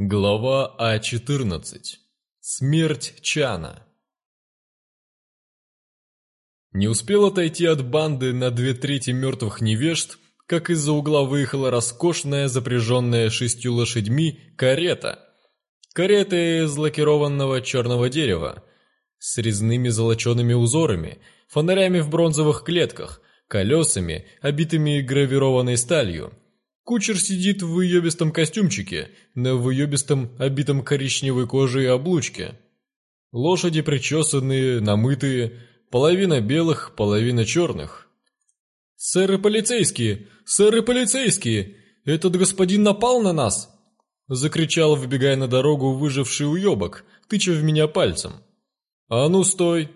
Глава А14. Смерть Чана. Не успел отойти от банды на две трети мертвых невежд, как из-за угла выехала роскошная, запряженная шестью лошадьми, карета. Карета из лакированного черного дерева, с резными золочеными узорами, фонарями в бронзовых клетках, колесами, обитыми гравированной сталью – Кучер сидит в выебистом костюмчике, на выебистом, обитом коричневой кожей облучке. Лошади причесанные, намытые, половина белых, половина черных. «Сэры полицейские! Сэры полицейские! Этот господин напал на нас!» Закричал, выбегая на дорогу, выживший уебок, тыча в меня пальцем. «А ну стой!»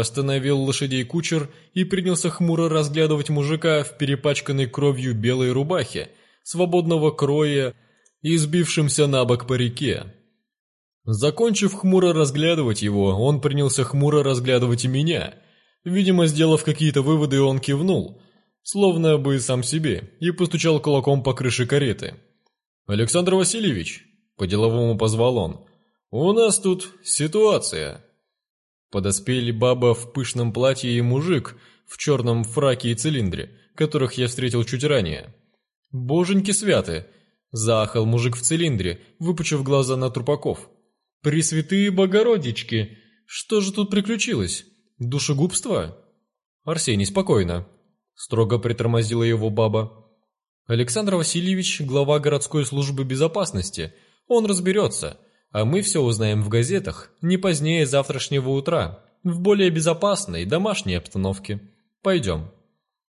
остановил лошадей кучер и принялся хмуро разглядывать мужика в перепачканной кровью белой рубахе, свободного кроя и сбившимся на бок по реке. Закончив хмуро разглядывать его, он принялся хмуро разглядывать и меня. Видимо, сделав какие-то выводы, он кивнул, словно бы сам себе, и постучал кулаком по крыше кареты. «Александр Васильевич», — по-деловому позвал он, — «у нас тут ситуация». Подоспели баба в пышном платье и мужик в черном фраке и цилиндре, которых я встретил чуть ранее. «Боженьки святы!» – заахал мужик в цилиндре, выпучив глаза на трупаков. «Пресвятые Богородички! Что же тут приключилось? Душегубство?» «Арсений, спокойно!» – строго притормозила его баба. «Александр Васильевич – глава городской службы безопасности. Он разберется. А мы все узнаем в газетах не позднее завтрашнего утра, в более безопасной домашней обстановке. Пойдем».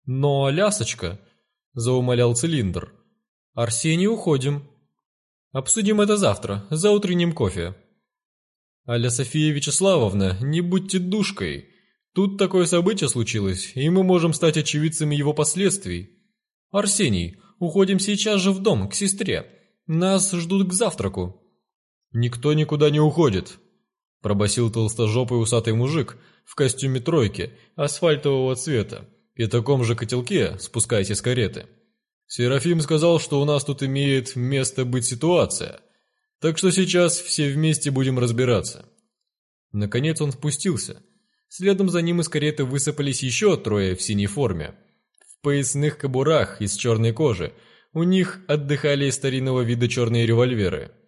«Но, лясочка», – заумолял цилиндр, – «Арсений, уходим. Обсудим это завтра, за утренним кофе». «Аля София Вячеславовна, не будьте душкой. Тут такое событие случилось, и мы можем стать очевидцами его последствий. Арсений, уходим сейчас же в дом, к сестре. Нас ждут к завтраку». «Никто никуда не уходит», – пробасил толстожопый усатый мужик в костюме тройки асфальтового цвета и таком же котелке «Спускайте с кареты». «Серафим сказал, что у нас тут имеет место быть ситуация, так что сейчас все вместе будем разбираться». Наконец он спустился, Следом за ним из кареты высыпались еще трое в синей форме. В поясных кобурах из черной кожи у них отдыхали старинного вида черные револьверы –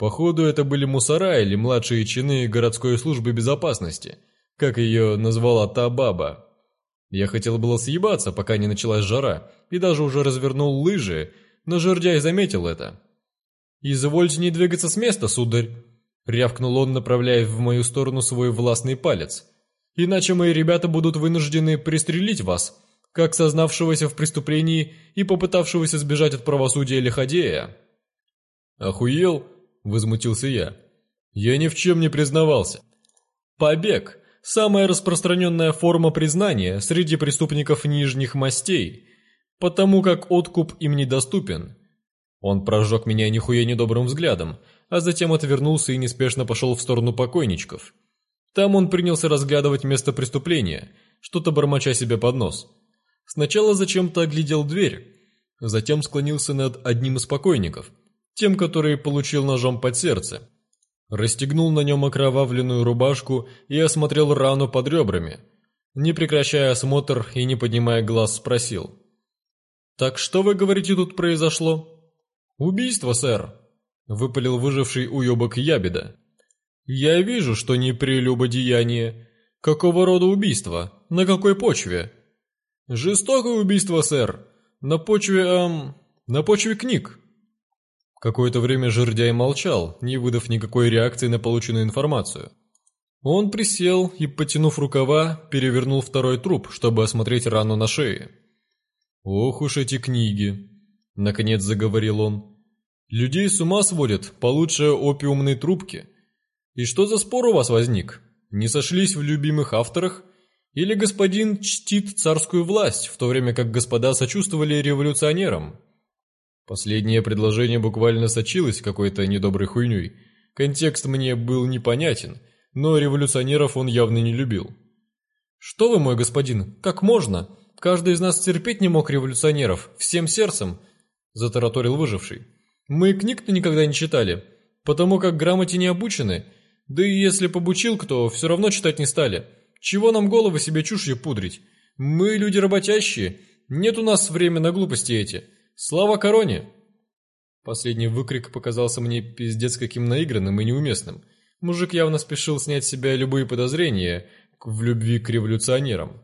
Походу, это были мусора или младшие чины городской службы безопасности, как ее назвала та баба. Я хотел было съебаться, пока не началась жара, и даже уже развернул лыжи, но жердяй заметил это. «Извольте не двигаться с места, сударь!» — рявкнул он, направляя в мою сторону свой властный палец. «Иначе мои ребята будут вынуждены пристрелить вас, как сознавшегося в преступлении и попытавшегося сбежать от правосудия лиходея». «Охуел!» — возмутился я. «Я ни в чем не признавался». «Побег — самая распространенная форма признания среди преступников нижних мастей, потому как откуп им недоступен». Он прожег меня нихуя недобрым взглядом, а затем отвернулся и неспешно пошел в сторону покойничков. Там он принялся разглядывать место преступления, что-то бормоча себе под нос. Сначала зачем-то оглядел дверь, затем склонился над одним из покойников — тем, который получил ножом под сердце. Расстегнул на нем окровавленную рубашку и осмотрел рану под ребрами. Не прекращая осмотр и не поднимая глаз, спросил. «Так что вы говорите тут произошло?» «Убийство, сэр», — выпалил выживший уебок Ябеда. «Я вижу, что не прелюбодеяние. Какого рода убийство? На какой почве?» «Жестокое убийство, сэр. На почве, эм... на почве книг», Какое-то время жердяй молчал, не выдав никакой реакции на полученную информацию. Он присел и, потянув рукава, перевернул второй труп, чтобы осмотреть рану на шее. «Ох уж эти книги!» – наконец заговорил он. «Людей с ума сводят получше опиумные трубки. И что за спор у вас возник? Не сошлись в любимых авторах? Или господин чтит царскую власть, в то время как господа сочувствовали революционерам?» Последнее предложение буквально сочилось какой-то недоброй хуйней. Контекст мне был непонятен, но революционеров он явно не любил. «Что вы, мой господин, как можно? Каждый из нас терпеть не мог революционеров, всем сердцем!» – затараторил выживший. «Мы книг-то никогда не читали, потому как грамоте не обучены, да и если побучил кто, все равно читать не стали. Чего нам головы себе чушью пудрить? Мы люди работящие, нет у нас времени на глупости эти». «Слава Короне!» Последний выкрик показался мне пиздец каким наигранным и неуместным. Мужик явно спешил снять с себя любые подозрения в любви к революционерам.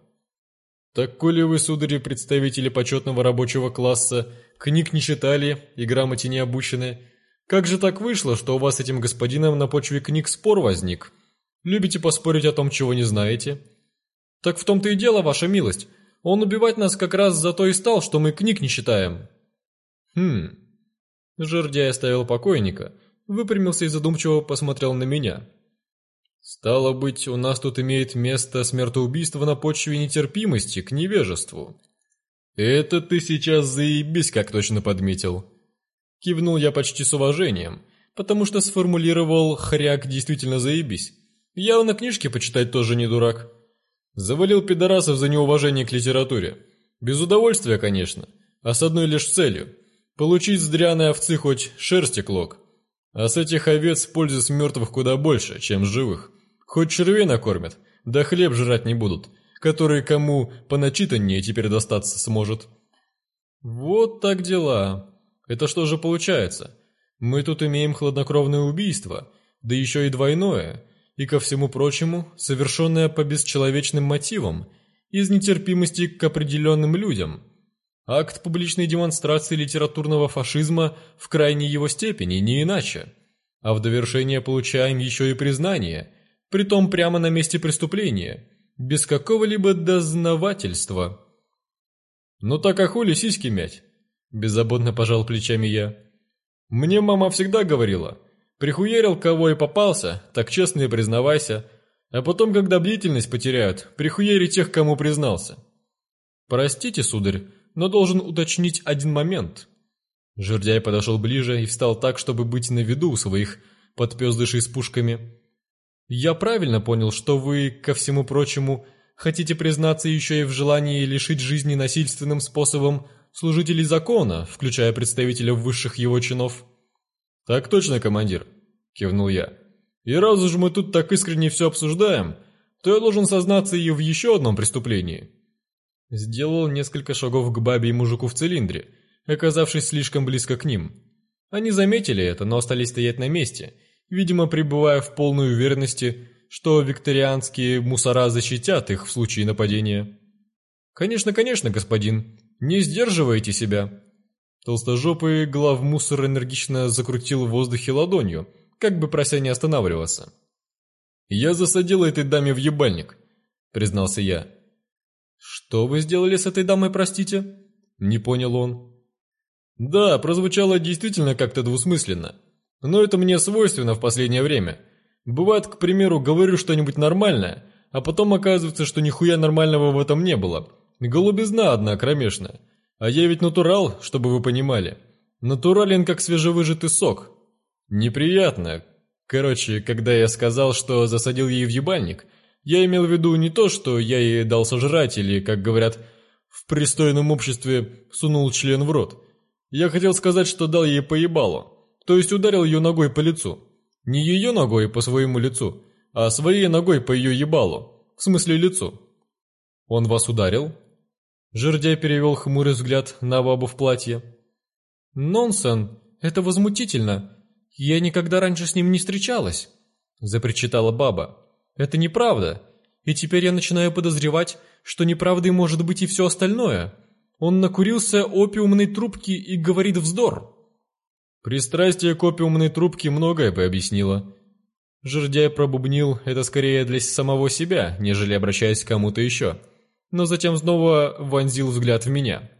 «Так коли вы, судари, представители почетного рабочего класса, книг не читали и грамоте не обучены, как же так вышло, что у вас с этим господином на почве книг спор возник? Любите поспорить о том, чего не знаете?» «Так в том-то и дело, ваша милость. Он убивать нас как раз за то и стал, что мы книг не читаем». Hmm. «Хм...» Жердяй оставил покойника, выпрямился и задумчиво посмотрел на меня. «Стало быть, у нас тут имеет место смертоубийство на почве нетерпимости к невежеству». «Это ты сейчас заебись, как точно подметил». Кивнул я почти с уважением, потому что сформулировал «хряк действительно заебись». Явно книжки почитать тоже не дурак. Завалил пидорасов за неуважение к литературе. Без удовольствия, конечно, а с одной лишь целью – Получить здряное овцы хоть шерсти клок. А с этих овец пользы с мертвых куда больше, чем с живых. Хоть червей накормят, да хлеб жрать не будут, который кому поначитаннее теперь достаться сможет. Вот так дела. Это что же получается? Мы тут имеем хладнокровное убийство, да еще и двойное, и ко всему прочему, совершенное по бесчеловечным мотивам, из нетерпимости к определенным людям – Акт публичной демонстрации литературного фашизма в крайней его степени, не иначе. А в довершение получаем еще и признание, притом прямо на месте преступления, без какого-либо дознавательства. «Ну так ахули сиськи мять», – беззаботно пожал плечами я. «Мне мама всегда говорила, прихуерил кого и попался, так честно и признавайся, а потом, когда бдительность потеряют, прихуери тех, кому признался». «Простите, сударь, но должен уточнить один момент». Жердяй подошел ближе и встал так, чтобы быть на виду у своих подпездышей с пушками. «Я правильно понял, что вы, ко всему прочему, хотите признаться еще и в желании лишить жизни насильственным способом служителей закона, включая представителя высших его чинов?» «Так точно, командир», — кивнул я. «И раз уж мы тут так искренне все обсуждаем, то я должен сознаться и в еще одном преступлении». Сделал несколько шагов к бабе и мужику в цилиндре, оказавшись слишком близко к ним. Они заметили это, но остались стоять на месте, видимо, пребывая в полной уверенности, что викторианские мусора защитят их в случае нападения. «Конечно, конечно, господин, не сдерживайте себя!» Толстожопый главмусор энергично закрутил в воздухе ладонью, как бы прося не останавливаться. «Я засадил этой даме в ебальник», — признался я. «Что вы сделали с этой дамой, простите?» – не понял он. «Да, прозвучало действительно как-то двусмысленно. Но это мне свойственно в последнее время. Бывает, к примеру, говорю что-нибудь нормальное, а потом оказывается, что нихуя нормального в этом не было. Голубизна одна кромешная. А я ведь натурал, чтобы вы понимали. Натурален, как свежевыжатый сок. Неприятно. Короче, когда я сказал, что засадил ей в ебальник – я имел в виду не то, что я ей дал сожрать или, как говорят, в пристойном обществе сунул член в рот. Я хотел сказать, что дал ей поебало, то есть ударил ее ногой по лицу. Не ее ногой по своему лицу, а своей ногой по ее ебалу, в смысле лицу. Он вас ударил? Жердяй перевел хмурый взгляд на бабу в платье. «Нонсен, это возмутительно. Я никогда раньше с ним не встречалась», – запричитала баба. Это неправда. И теперь я начинаю подозревать, что неправдой может быть и все остальное. Он накурился опиумной трубки и говорит вздор. Пристрастие к опиумной трубке многое бы объяснило. Жердяй пробубнил это скорее для самого себя, нежели обращаясь к кому-то еще. Но затем снова вонзил взгляд в меня.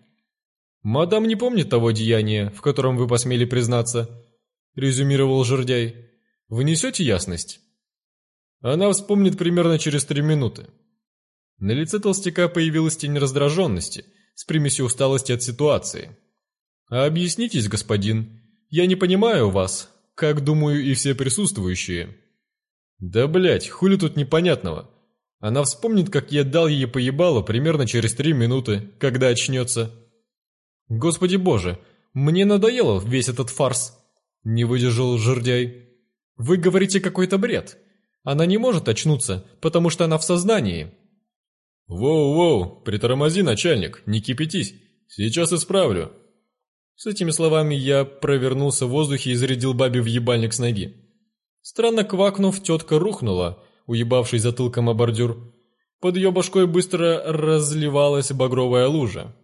«Мадам не помнит того деяния, в котором вы посмели признаться», — резюмировал Жердяй. «Вы ясность?» Она вспомнит примерно через три минуты. На лице толстяка появилась тень раздраженности, с примесью усталости от ситуации. «А «Объяснитесь, господин. Я не понимаю вас, как, думаю, и все присутствующие». «Да, блять, хули тут непонятного?» Она вспомнит, как я дал ей поебало примерно через три минуты, когда очнется. «Господи боже, мне надоело весь этот фарс!» Не выдержал жердяй. «Вы говорите какой-то бред!» Она не может очнуться, потому что она в сознании. «Воу-воу, притормози, начальник, не кипятись, сейчас исправлю». С этими словами я провернулся в воздухе и зарядил бабе в ебальник с ноги. Странно квакнув, тетка рухнула, уебавшись затылком о бордюр. Под ее башкой быстро разливалась багровая лужа.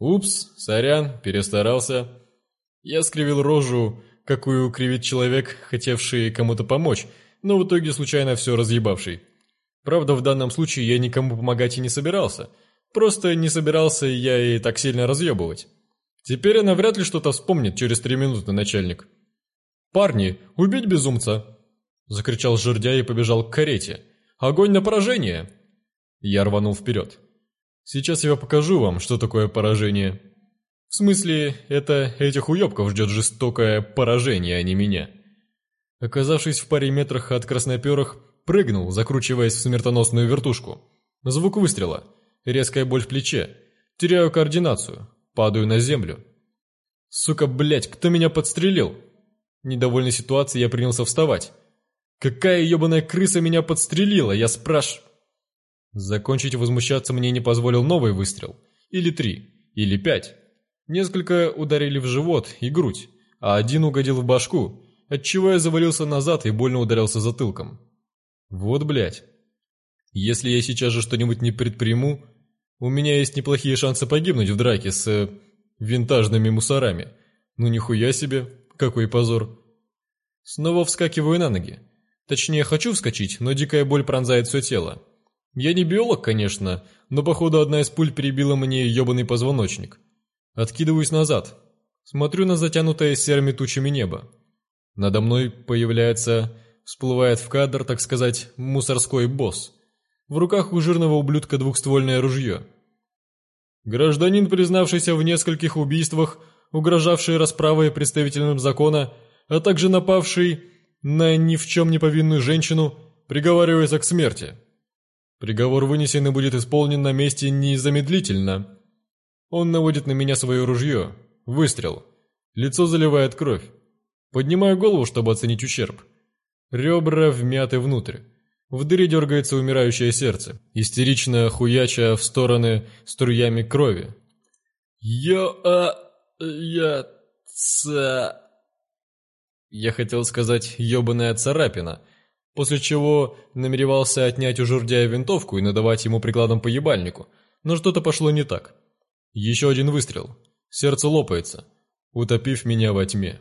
«Упс, сорян, перестарался». Я скривил рожу, какую кривит человек, хотевший кому-то помочь, но в итоге случайно все разъебавший. Правда, в данном случае я никому помогать и не собирался. Просто не собирался я и так сильно разъебывать. Теперь она вряд ли что-то вспомнит через три минуты, начальник. «Парни, убить безумца!» Закричал жердя и побежал к карете. «Огонь на поражение!» Я рванул вперед. «Сейчас я покажу вам, что такое поражение». В смысле, это этих уебков ждет жестокое поражение, а не меня. Оказавшись в паре метрах от красноперых, прыгнул, закручиваясь в смертоносную вертушку. Звук выстрела. Резкая боль в плече. Теряю координацию. Падаю на землю. Сука, блять, кто меня подстрелил? Недовольной ситуацией я принялся вставать. Какая ебаная крыса меня подстрелила, я спраш... Закончить возмущаться мне не позволил новый выстрел. Или три, или пять. Несколько ударили в живот и грудь, а один угодил в башку, отчего я завалился назад и больно ударился затылком. Вот блядь. Если я сейчас же что-нибудь не предприму, у меня есть неплохие шансы погибнуть в драке с... Э, винтажными мусорами. Ну нихуя себе, какой позор. Снова вскакиваю на ноги. Точнее, хочу вскочить, но дикая боль пронзает все тело. Я не биолог, конечно, но походу одна из пуль перебила мне ебаный позвоночник. Откидываюсь назад. Смотрю на затянутое серыми тучами небо. Надо мной появляется, всплывает в кадр, так сказать, мусорской босс. В руках у жирного ублюдка двухствольное ружье. Гражданин, признавшийся в нескольких убийствах, угрожавший расправой представителям закона, а также напавший на ни в чем не повинную женщину, приговаривается к смерти. Приговор вынесен и будет исполнен на месте незамедлительно. Он наводит на меня свое ружье. Выстрел. Лицо заливает кровь. Поднимаю голову, чтобы оценить ущерб. Ребра вмяты внутрь. В дыре дергается умирающее сердце, истерично хуяча в стороны струями крови. «Йо... а... я... ца...» Я хотел сказать «ёбаная царапина», после чего намеревался отнять у журдяя винтовку и надавать ему прикладом по ебальнику, но что-то пошло не так. Еще один выстрел. Сердце лопается, утопив меня во тьме.